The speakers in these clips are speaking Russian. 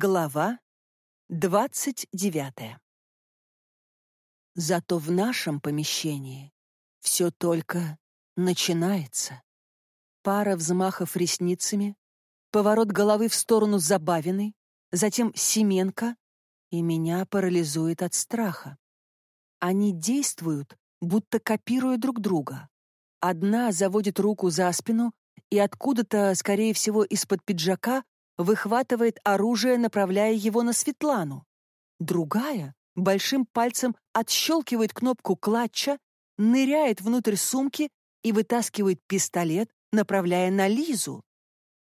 Глава двадцать девятая. Зато в нашем помещении все только начинается. Пара взмахов ресницами, поворот головы в сторону Забавиной, затем Семенко, и меня парализует от страха. Они действуют, будто копируя друг друга. Одна заводит руку за спину и откуда-то, скорее всего, из-под пиджака выхватывает оружие, направляя его на Светлану. Другая большим пальцем отщелкивает кнопку клатча, ныряет внутрь сумки и вытаскивает пистолет, направляя на Лизу.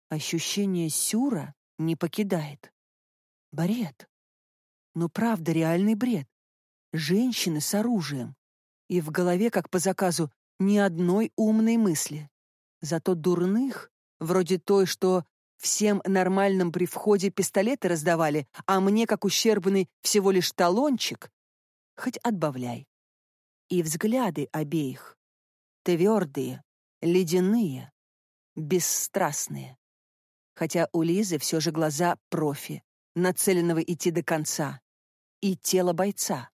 Ощущение сюра не покидает. Бред. Ну, правда, реальный бред. Женщины с оружием. И в голове, как по заказу, ни одной умной мысли. Зато дурных, вроде той, что всем нормальным при входе пистолеты раздавали, а мне, как ущербный, всего лишь талончик, хоть отбавляй. И взгляды обеих. Твердые, ледяные, бесстрастные. Хотя у Лизы все же глаза профи, нацеленного идти до конца, и тело бойца.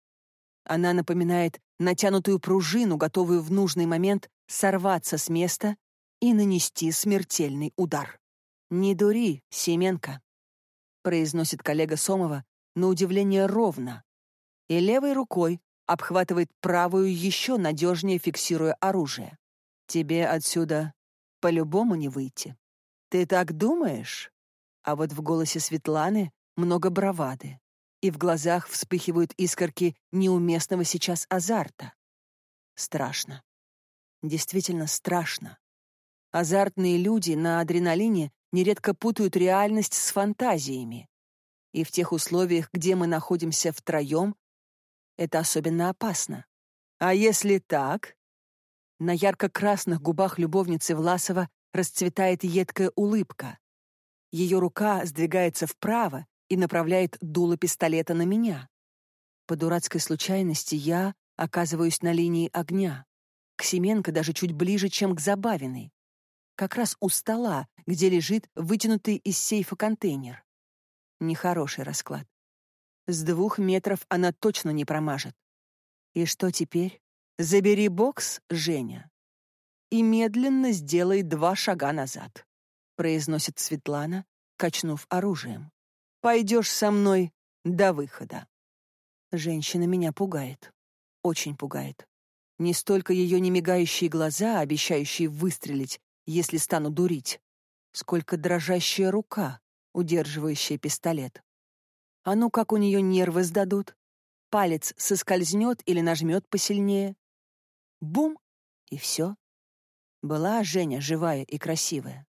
Она напоминает натянутую пружину, готовую в нужный момент сорваться с места и нанести смертельный удар. «Не дури, Семенко», — произносит коллега Сомова на удивление ровно, и левой рукой обхватывает правую еще надежнее, фиксируя оружие. «Тебе отсюда по-любому не выйти. Ты так думаешь?» А вот в голосе Светланы много бравады, и в глазах вспыхивают искорки неуместного сейчас азарта. Страшно. Действительно страшно. Азартные люди на адреналине нередко путают реальность с фантазиями. И в тех условиях, где мы находимся втроем, это особенно опасно. А если так? На ярко-красных губах любовницы Власова расцветает едкая улыбка. Ее рука сдвигается вправо и направляет дуло пистолета на меня. По дурацкой случайности я оказываюсь на линии огня. К Семенко даже чуть ближе, чем к Забавиной как раз у стола, где лежит вытянутый из сейфа контейнер. Нехороший расклад. С двух метров она точно не промажет. И что теперь? Забери бокс, Женя. И медленно сделай два шага назад, произносит Светлана, качнув оружием. Пойдешь со мной до выхода. Женщина меня пугает. Очень пугает. Не столько ее немигающие глаза, обещающие выстрелить, если стану дурить, сколько дрожащая рука, удерживающая пистолет. А ну как у нее нервы сдадут? Палец соскользнет или нажмет посильнее. Бум! И все. Была Женя живая и красивая.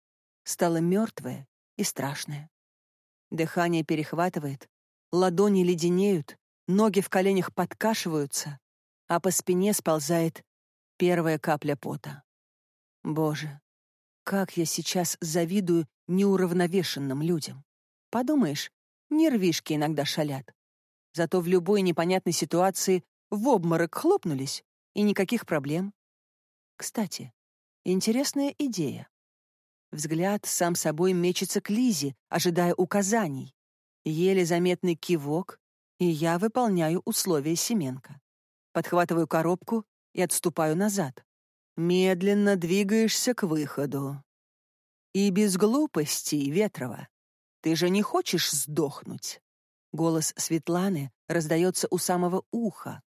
Стала мертвая и страшная. Дыхание перехватывает, ладони леденеют, ноги в коленях подкашиваются, а по спине сползает первая капля пота. Боже, как я сейчас завидую неуравновешенным людям. Подумаешь, нервишки иногда шалят. Зато в любой непонятной ситуации в обморок хлопнулись, и никаких проблем. Кстати, интересная идея. Взгляд сам собой мечется к Лизе, ожидая указаний. Еле заметный кивок, и я выполняю условия Семенко. Подхватываю коробку и отступаю назад. Медленно двигаешься к выходу. И без глупостей, Ветрова. Ты же не хочешь сдохнуть? Голос Светланы раздается у самого уха,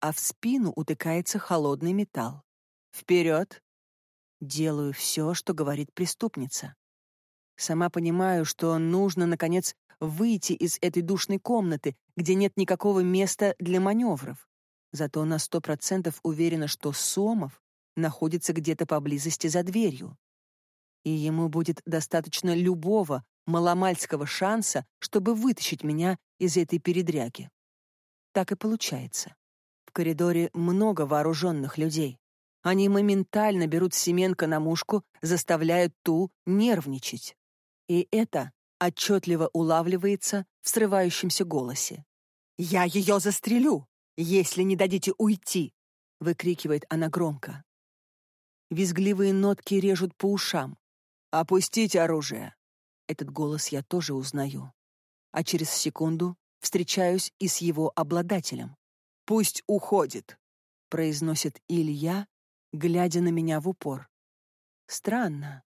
а в спину утыкается холодный металл. Вперед! Делаю все, что говорит преступница. Сама понимаю, что нужно, наконец, выйти из этой душной комнаты, где нет никакого места для маневров. Зато на сто процентов уверена, что Сомов находится где-то поблизости за дверью. И ему будет достаточно любого маломальского шанса, чтобы вытащить меня из этой передряги. Так и получается. В коридоре много вооруженных людей. Они моментально берут Семенко на мушку, заставляют ту нервничать. И это отчетливо улавливается в срывающемся голосе. «Я ее застрелю, если не дадите уйти!» — выкрикивает она громко. Визгливые нотки режут по ушам. «Опустить оружие!» Этот голос я тоже узнаю. а через секунду встречаюсь и с его обладателем. «Пусть уходит», — произносит Илья, глядя на меня в упор. Странно,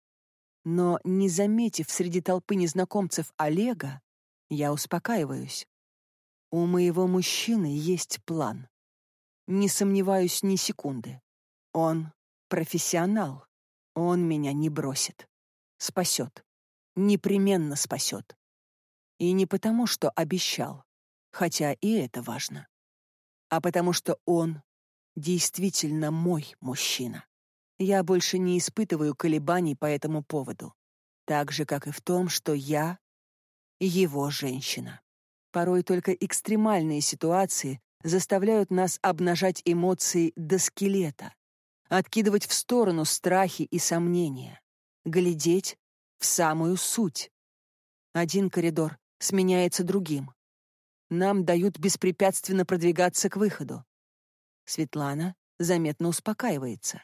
но, не заметив среди толпы незнакомцев Олега, я успокаиваюсь. У моего мужчины есть план. Не сомневаюсь ни секунды. Он профессионал. Он меня не бросит. Спасет. Непременно спасет. И не потому, что обещал, хотя и это важно, а потому что он действительно мой мужчина. Я больше не испытываю колебаний по этому поводу, так же, как и в том, что я его женщина. Порой только экстремальные ситуации заставляют нас обнажать эмоции до скелета, откидывать в сторону страхи и сомнения, глядеть в самую суть. Один коридор сменяется другим. Нам дают беспрепятственно продвигаться к выходу. Светлана заметно успокаивается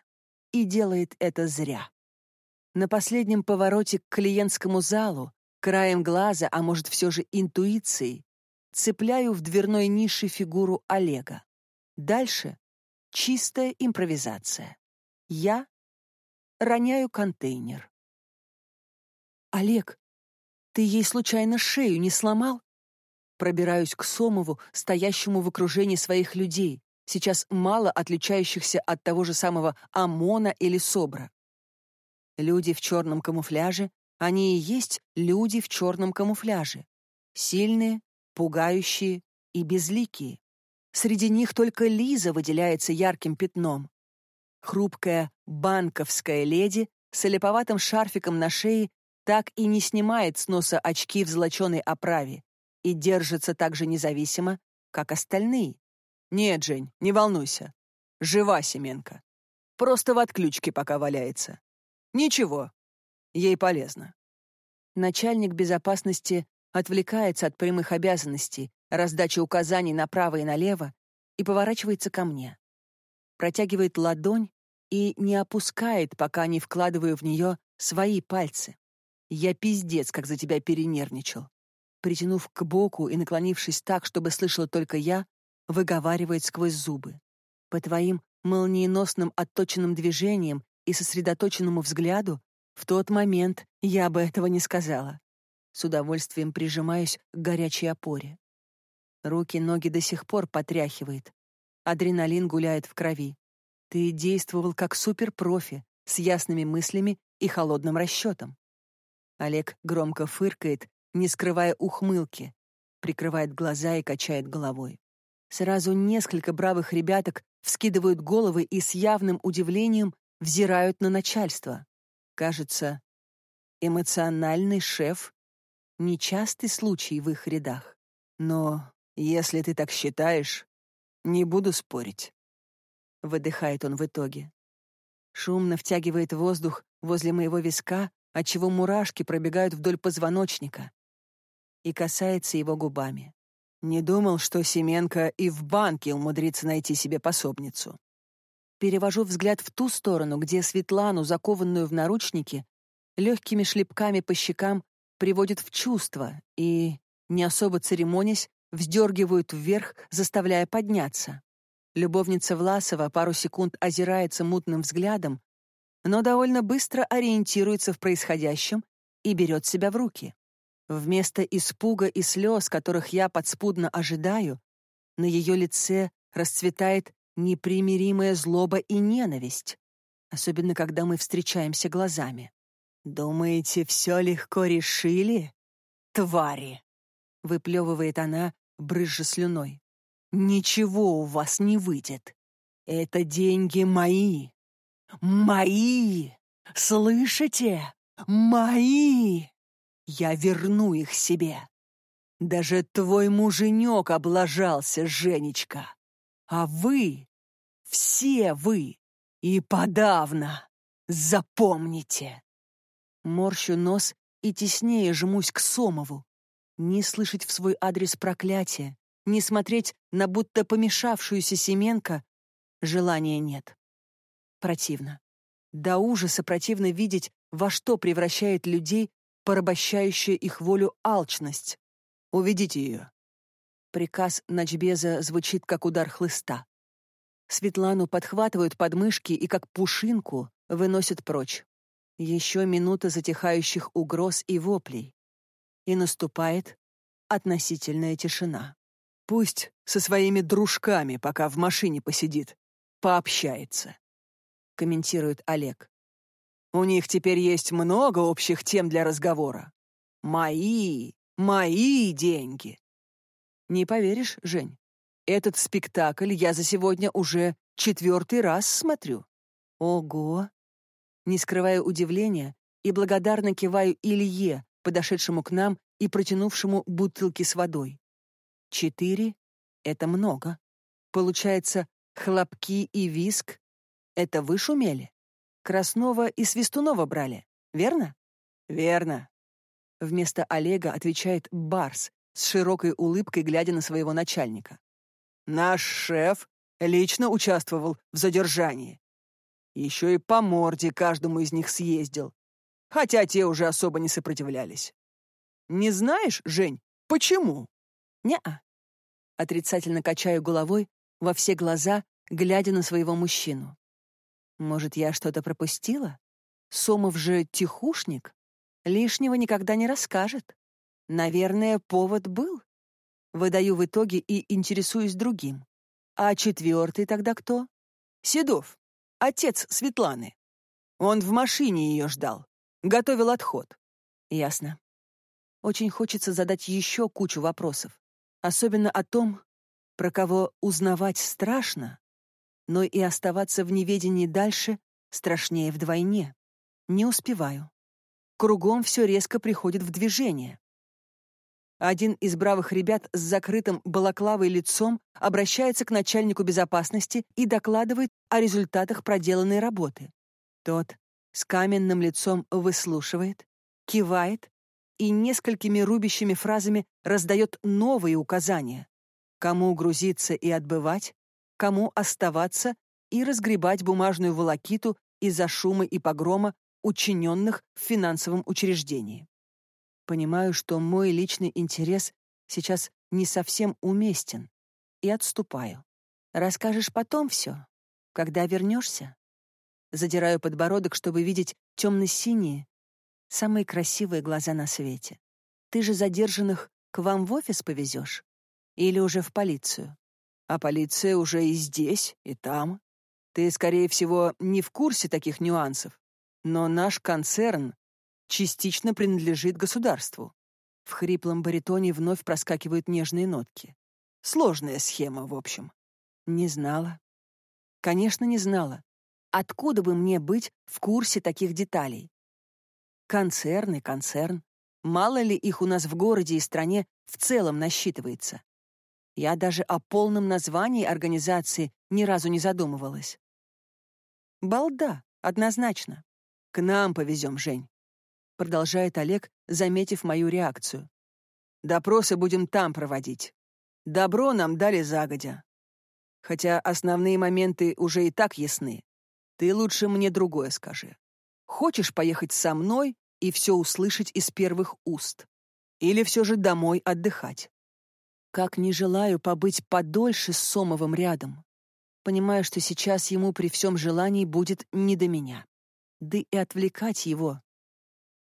и делает это зря. На последнем повороте к клиентскому залу, краем глаза, а может все же интуицией, цепляю в дверной нише фигуру Олега. Дальше чистая импровизация. Я роняю контейнер. «Олег, ты ей случайно шею не сломал?» Пробираюсь к Сомову, стоящему в окружении своих людей, сейчас мало отличающихся от того же самого ОМОНа или СОБРа. Люди в черном камуфляже, они и есть люди в черном камуфляже. Сильные, пугающие и безликие. Среди них только Лиза выделяется ярким пятном. Хрупкая банковская леди с олиповатым шарфиком на шее так и не снимает с носа очки в золоченой оправе и держится так же независимо, как остальные. Нет, Жень, не волнуйся. Жива Семенка. Просто в отключке пока валяется. Ничего. Ей полезно. Начальник безопасности отвлекается от прямых обязанностей, раздачи указаний направо и налево, и поворачивается ко мне. Протягивает ладонь и не опускает, пока не вкладываю в нее свои пальцы. Я пиздец, как за тебя перенервничал. Притянув к боку и наклонившись так, чтобы слышала только я, выговаривает сквозь зубы. По твоим молниеносным отточенным движениям и сосредоточенному взгляду в тот момент я бы этого не сказала. С удовольствием прижимаюсь к горячей опоре. Руки, ноги до сих пор потряхивает. Адреналин гуляет в крови. Ты действовал как суперпрофи, с ясными мыслями и холодным расчетом. Олег громко фыркает, не скрывая ухмылки, прикрывает глаза и качает головой. Сразу несколько бравых ребяток вскидывают головы и с явным удивлением взирают на начальство. Кажется, эмоциональный шеф Нечастый случай в их рядах. Но если ты так считаешь, не буду спорить. Выдыхает он в итоге. Шумно втягивает воздух возле моего виска, отчего мурашки пробегают вдоль позвоночника. И касается его губами. Не думал, что Семенко и в банке умудрится найти себе пособницу. Перевожу взгляд в ту сторону, где Светлану, закованную в наручники, легкими шлепками по щекам приводят в чувство и, не особо церемонясь, вздергивают вверх, заставляя подняться. Любовница Власова пару секунд озирается мутным взглядом, но довольно быстро ориентируется в происходящем и берет себя в руки. Вместо испуга и слез, которых я подспудно ожидаю, на ее лице расцветает непримиримая злоба и ненависть, особенно когда мы встречаемся глазами. «Думаете, все легко решили? Твари!» — выплевывает она, брызжа слюной. «Ничего у вас не выйдет. Это деньги мои. Мои! Слышите? Мои! Я верну их себе. Даже твой муженек облажался, Женечка. А вы, все вы, и подавно, запомните!» Морщу нос и теснее жмусь к Сомову. Не слышать в свой адрес проклятия, не смотреть на будто помешавшуюся Семенко желания нет. Противно. До ужаса противно видеть, во что превращает людей порабощающая их волю алчность. Уведите ее». Приказ Ночбеза звучит как удар хлыста. Светлану подхватывают подмышки и как пушинку выносят прочь. Еще минута затихающих угроз и воплей. И наступает относительная тишина. Пусть со своими дружками, пока в машине посидит, пообщается, комментирует Олег. У них теперь есть много общих тем для разговора. Мои, мои деньги. Не поверишь, Жень, этот спектакль я за сегодня уже четвертый раз смотрю. Ого! Не скрывая удивления и благодарно киваю Илье, подошедшему к нам и протянувшему бутылки с водой. Четыре — это много. Получается, хлопки и виск — это вы шумели? Краснова и Свистунова брали, верно? Верно. Вместо Олега отвечает Барс с широкой улыбкой, глядя на своего начальника. Наш шеф лично участвовал в задержании. Еще и по морде каждому из них съездил, хотя те уже особо не сопротивлялись. Не знаешь, Жень, почему? Не-а. Отрицательно качаю головой во все глаза, глядя на своего мужчину. Может, я что-то пропустила? Сомов же тихушник, лишнего никогда не расскажет. Наверное, повод был. Выдаю в итоге и интересуюсь другим. А четвертый тогда кто? Седов, отец Светланы. Он в машине ее ждал, готовил отход. Ясно. Очень хочется задать еще кучу вопросов. Особенно о том, про кого узнавать страшно, но и оставаться в неведении дальше страшнее вдвойне. Не успеваю. Кругом все резко приходит в движение. Один из бравых ребят с закрытым балаклавой лицом обращается к начальнику безопасности и докладывает о результатах проделанной работы. Тот с каменным лицом выслушивает, кивает и несколькими рубящими фразами раздает новые указания. Кому грузиться и отбывать, кому оставаться и разгребать бумажную волокиту из-за шума и погрома, учиненных в финансовом учреждении. Понимаю, что мой личный интерес сейчас не совсем уместен, и отступаю. Расскажешь потом все, когда вернешься. Задираю подбородок, чтобы видеть темно-синие, самые красивые глаза на свете. Ты же задержанных к вам в офис повезешь? Или уже в полицию? А полиция уже и здесь, и там. Ты, скорее всего, не в курсе таких нюансов, но наш концерн частично принадлежит государству. В хриплом баритоне вновь проскакивают нежные нотки. Сложная схема, в общем. Не знала. Конечно, не знала. Откуда бы мне быть в курсе таких деталей? Концерн и концерн. Мало ли их у нас в городе и стране в целом насчитывается. Я даже о полном названии организации ни разу не задумывалась. Балда, однозначно. К нам повезем, Жень продолжает Олег, заметив мою реакцию. Допросы будем там проводить. Добро нам дали загодя. Хотя основные моменты уже и так ясны. Ты лучше мне другое скажи. Хочешь поехать со мной и все услышать из первых уст? Или все же домой отдыхать? Как не желаю побыть подольше с Сомовым рядом. Понимаю, что сейчас ему при всем желании будет не до меня. Да и отвлекать его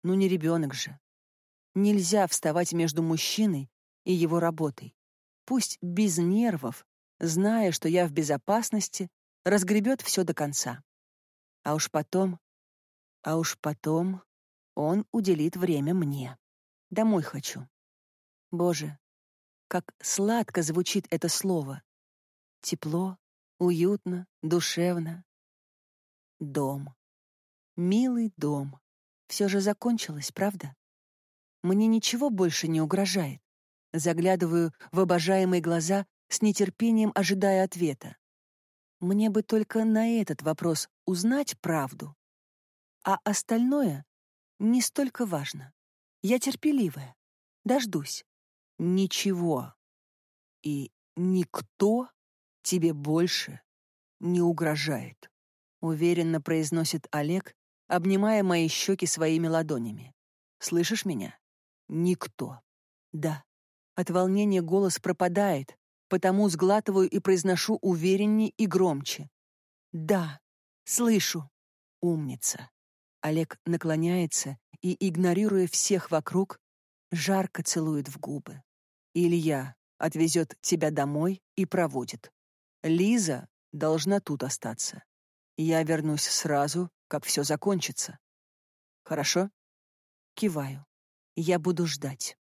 ну не ребенок же. Нельзя вставать между мужчиной и его работой. Пусть без нервов, зная, что я в безопасности, разгребет все до конца. А уж потом, а уж потом он уделит время мне. Домой хочу. Боже, как сладко звучит это слово. Тепло, уютно, душевно. Дом. Милый дом все же закончилось, правда? Мне ничего больше не угрожает. Заглядываю в обожаемые глаза с нетерпением ожидая ответа. Мне бы только на этот вопрос узнать правду. А остальное не столько важно. Я терпеливая. Дождусь. Ничего. И никто тебе больше не угрожает, уверенно произносит Олег, обнимая мои щеки своими ладонями. «Слышишь меня? Никто. Да, От волнения голос пропадает, потому сглатываю и произношу увереннее и громче. «Да, слышу». Умница. Олег наклоняется и, игнорируя всех вокруг, жарко целует в губы. Илья отвезет тебя домой и проводит. Лиза должна тут остаться. Я вернусь сразу, как все закончится. Хорошо? Киваю. Я буду ждать.